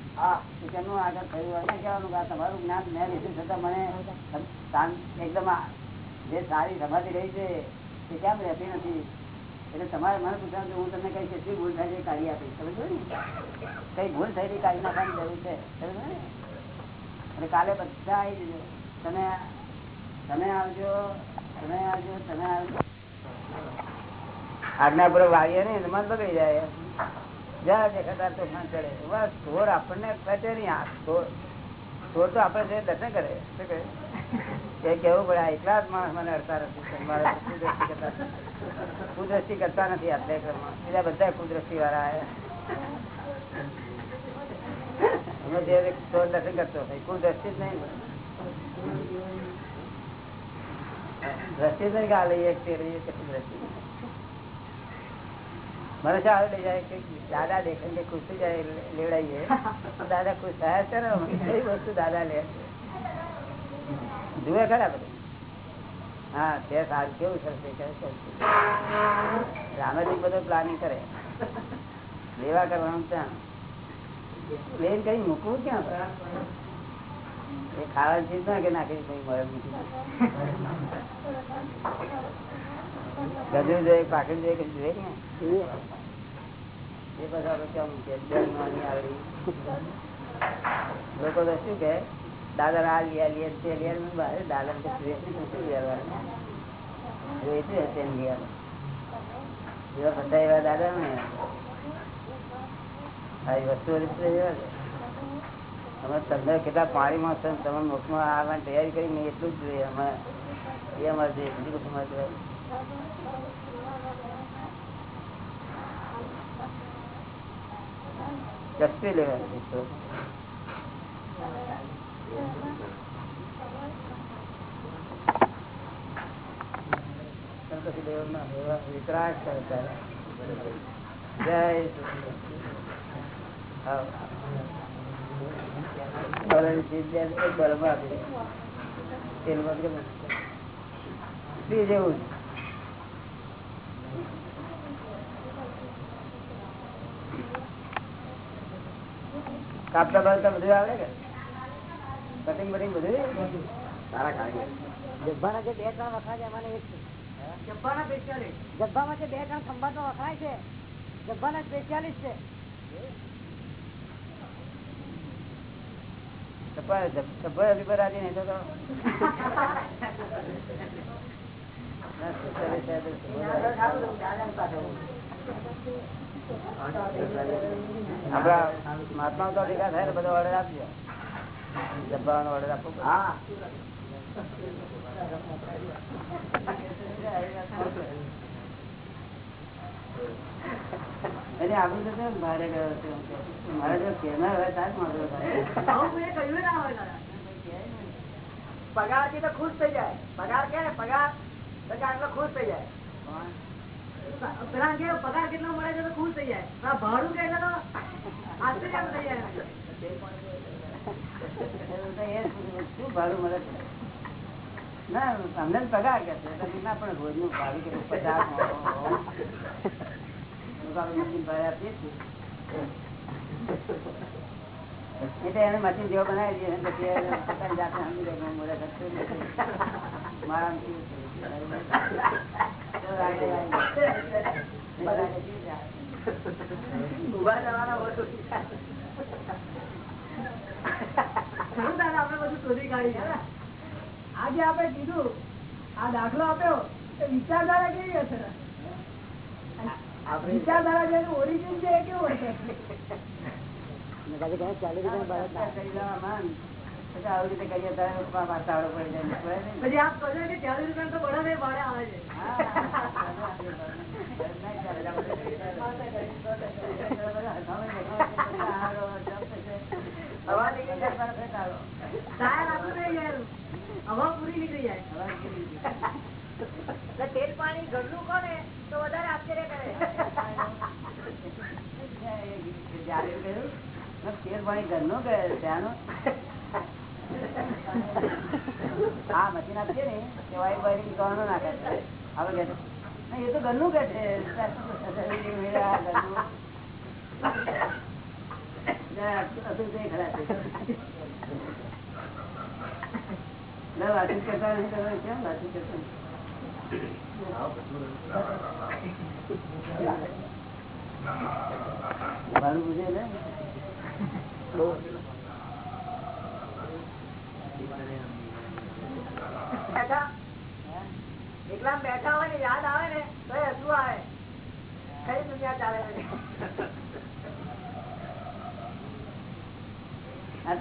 કે કેમનું આગળ થયું? હોય ને કહેવાનું કે તમારું જ્ઞાન મેં લીધું છતાં મને એકદમ જે સારી સમાધિ રહી છે તે કેમ રહેતી નથી? એટલે તમારે મને પૂછવાનું હું તમને કઈ કેટલી ભૂલ થાય છે કાઢી આપીશ. સમજો ને? કઈ ભૂલ થયેલી કાઢી નાખવાની જરૂર છે. સમજો ને? અને કાલે બધા આવી જજો. તમે તમે આવજો તમે આવજો તમે આવજો. આજ્ઞા વાળીએ ને મન બગડી જાય. જ્યાં દેખાતા તોફાન ચડે. બસ ચોર આપણને કચે નહીં. આ ચોર ચોર તો આપણે દર્શન કરે, શું કહે એ કેવું પડે એટલા જ માણસ મને અડતા નથી કુદરતી કરતા કુદ્રષ્ટિ કરતા નથી આટલે ઘરમાં. બીજા બધા કુદરતી વાળા આવ્યા અમે જે ચોર દર્શન કરતો કુદ્રષ્ટિ જ નહીં. દ્રષ્ટિ જ નહીં ગાલે, એક તે કેટલી દ્રષ્ટિ મને સારું લઈ જાય કે દાદા દેખાય કે ખુશ જાય લેવડાવીએ દાદા ખુશ થયા છે ને કઈ વસ્તુ દાદા લે જુએ ખરા બધું? હા તે સારું કેવું થશે રામેજી બધું પ્લાનિંગ કરે. લેવા કરવાનું ત્યાં પ્લેન કઈ મૂકવું ક્યાં? એ ખાવાની ચીજ ના કે નાખી કઈ મળે મૂકી જોઈએ ને એ બધા લોકો તો શું કે દાદા આ લે લે, તે લે દાદા ને લેવાનું? વેચ્યું હશે એમ લેવાનું. એવા બધા એવા દાદા ને, આ વસ્તુ એવા અમે તમને કેટલા પાણીમાં છે તમે મુખમાં આવવાની તૈયારી કરી એટલું જ જોઈએ. અમે એ અમારે બીજું કશું અમારે કષ્ટી લેવાની વિતરાગ કરતા. જય સચિદાનંદ. હા. બરાબર છે. બે એક બરાબર આપી પી જેવું જ. કાપતા બાપતા બધું આવડે કે કટિંગ બટિંગ બધું સારા કારીગર જબ્બાના જે બે ત્રણ વખણાય છે એમાંની એક છે જબ્બાના સ્પેશિયાલિસ્ટ જબ્બામાં જે બે ત્રણ ખંભાત વખણાય છે જબ્બાના સ્પેશિયાલિસ્ટ છે ચપ્પલ ચપ્પલ હજી પર આજે નહીં તો તો. આપડા મહાત્મા તો ભેગા થાય ને બધો ઓર્ડર આપજો. ડબ્બાનો ઓર્ડર આપો. આપણું તો કેમ ભારે ગયો છે. મારે જો હોય તાર જ વાંધો થાય. પગારથી તો ખુશ થઈ જાય. પગાર કે પગાર? તો આટલો ખુશ થઈ જાય. પગાર કેટલો મળે છે તો ખુશ થઈ જાય. ભાડું કે એટલે તો ભાડું મળે છે? પગાર પણ એટલે એને મશીન જેવો બનાવી દઈએ મારા પછી પોતાની હું તો આજે આપણે કીધું આ દાખલો આપ્યો એ વિચારધારા કેવી હશે? વિચારધારા જેનું ઓરિજિન છે એ કેવું હશે. પછી આવી રીતે કરીએ ત્યારે પા- પડી જાય. પછી આપ કહો કે ચાલીસ રૂપિયા તો બળા ને ભાડે આવે છે તેલ પાણી ઘરનું કોને? તો વધારે આશ્ચર્ય કરે. જ્યારે કહ્યું, મેં તેલ પાણી ઘરનું કે ત્યાંનું? હા મશીન આપીએ ને કે વાયર વાયરિંગ કરવાનું ના કરે કહે એ તો ઘરનું કે છે? ભાડું પૂછે ને એકલા ને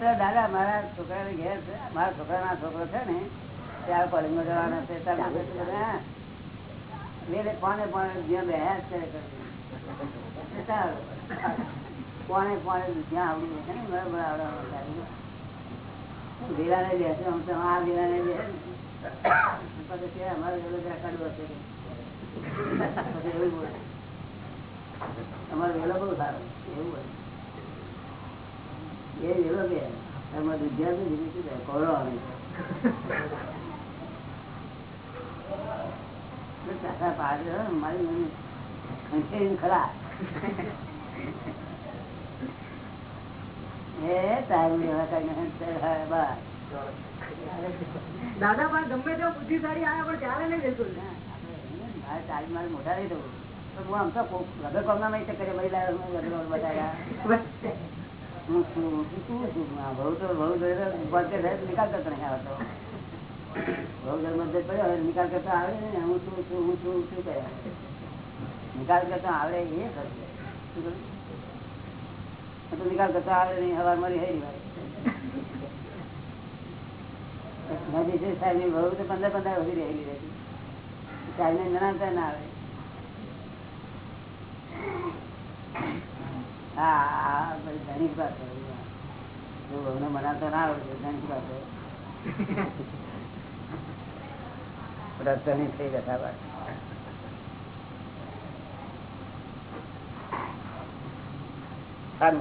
ને દાદા, મારા છોકરા ઘેર છે. મારા છોકરાના છોકરો છે ને ત્યાં કોલેજમાં માં માગે છે વેલે કોને કોને જ્યાં બેહ્યા છે. કોને કોને જ્યાં આવડી છે ને, બરાબર આવડે. વેલા ને બેસે આ પછી અમારે વેલો જરા કડવો છે કે. પછી એવું બોલે મારી મને ખરા એ તારું એવા કઈ નથી હા, બસ દાદા પણ ગમે તેવો બુદ્ધિશાળી આવે પણ ચાલે નહીં બિલકુલ મોટા નહીં દઉં પણ હું આમ તો લગર કોમના માં ચક્કરે હું લગર બતાવ્યા હું છું શું છું બહુ તો બહુ નિકાલ કરતો નહીં આવતો બહુ દર મધ્ય પડ્યો હવે નિકાલ કરતા આવે ને હું શું છું હું છું શું કહે? નિકાલ કરતા આવડે એ કરશે શું તો નિકાલ કરતા આવે નહીં હવાર મારી હરી ભાઈ નદી સાહેબની બહુ તો પંદર પંદર વધી રહેલી રહેતી ચાઇના જણાવતા ના આવે. હા ધનિક વાત જો બહુને ના આવડે ધનિક વાત અનક્વોલિફાઈડ કરી લખે ને આ ગભરામણ કરી ને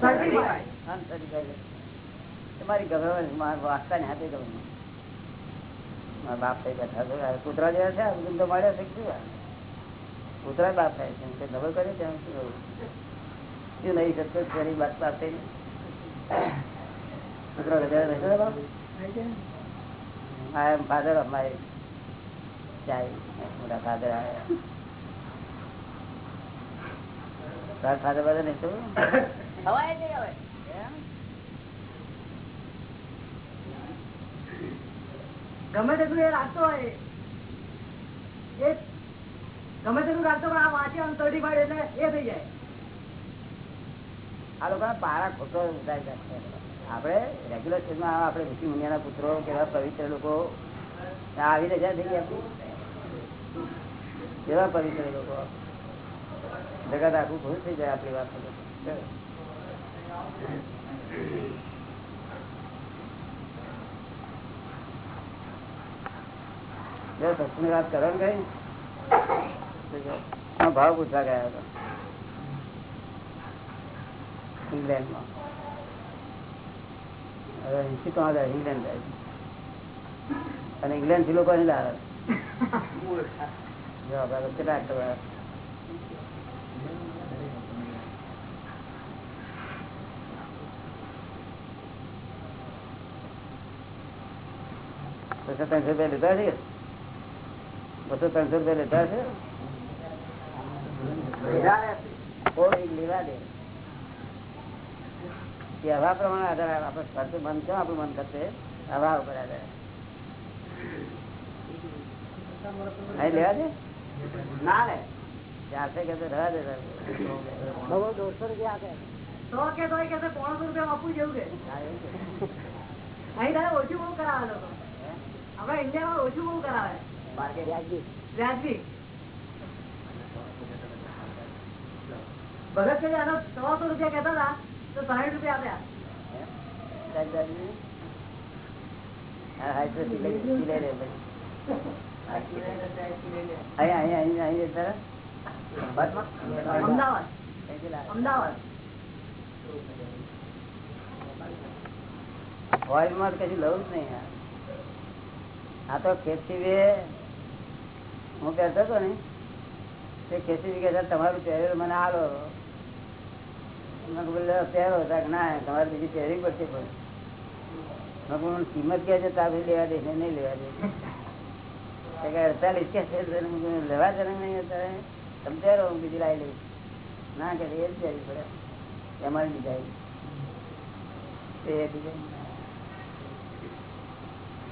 Certified. અનસર્ટિફાઈડ તમારી ગભરામણ મારા ને હાથે ગમે મારા બાપ થઈ બેઠા કૂતરા જેવા છે આ બધું તો મળ્યા છે શું કૂતરા બાપ થાય છે. તે ખબર કરે ત્યાં શું કરવું? શું નહીં શકતો? ફેરી બાપ બાપ થઈ કૂતરો ને બાપ? my child. મોટા father આવ્યા તાર ફાધર બધા નહીં તો હવાય નહીં હવે. ગમે તેટલું એ રાખતો હોય એ ગમે તેટલું રાખતો પણ આ વાંચે સર્ટિફાઈડ એટલે એ થઈ જાય. આ લોકો પારા ખોટો. આપણે રેગ્યુલર સ્ટેજમાં આપણે ઋષિ મુનિયાના પુત્રો કેવા પવિત્ર લોકો આવી રજા થઈ ગયા કેવા પવિત્ર લોકો. જગત આખું ભૂલ થઈ જાય આપણી વાત. વાત કરો ને? કઈ ભાવ પૂછવા ગયા હતા. ઇંગ્લેન્ડમાં. હવે અહીંથી તો આગળ ઇંગ્લેન્ડ જાય અને ઇંગ્લેન્ડથી લોકો અહીં લાવે કેટલા ટકા બસો ત્રણસો રૂપિયા લીધા છે બસો ત્રણસો રૂપિયા લીધા છે કોઈ લેવા દે કે હવા પ્રમાણે આધાર આવે. આપણે ખર્ચ બંધ છે આપણું મન થશે હવા ઉપર આધાર અહીં લેવા દે ના લે ચારસો કે તો રહેવા દે તો કે તો કે પોણસો રૂપિયા આપવું જેવું કે અહીં તારે ઓછું બહુ કરાવે લોકો આપડા ઇન્ડિયામાં ઓછું બહુ કરાવે. વ્યાજબી. ભગત કે આનો ત્રણસો રૂપિયા કેતા હતા તો સાઠ રૂપિયા આપ્યા. અમદાવાદ. અમદાવાદ. ઓઇલમાં તો કશું લઉં જ નહીં યાર. આ તો ખેતી હું કહેતો હતો ને, તે ખેતી કે તમારું પહેરેલું મને આલો. પહેરો ના, તમારે બીજી પહેરવી પડશે પણ કિંમત કે છે તારે લેવા દે નહીં લેવા દે અડતાલીસ કે લેવા ને નહીં અત્યારે તમે પહેરો, હું બીજી લાવી લઈશ. ના કે એ જ પડે. એમાં બીજા એ બીજા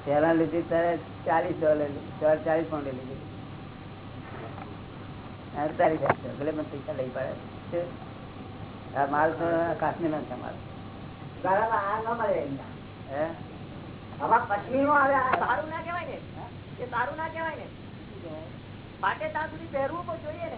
પેલા લીધી ત્યારે ચાલીસ ડોલર લીધી ચાલીસ પાઉન્ડ લીધી. અડતાલીસ ભલે મને પૈસા લઈ પડે. આ માલ તો કાશ્મીર નો છે માલ. ન ના ને? ના ને? પાટે ત્યાં સુધી પહેરવું પણ જોઈએ ને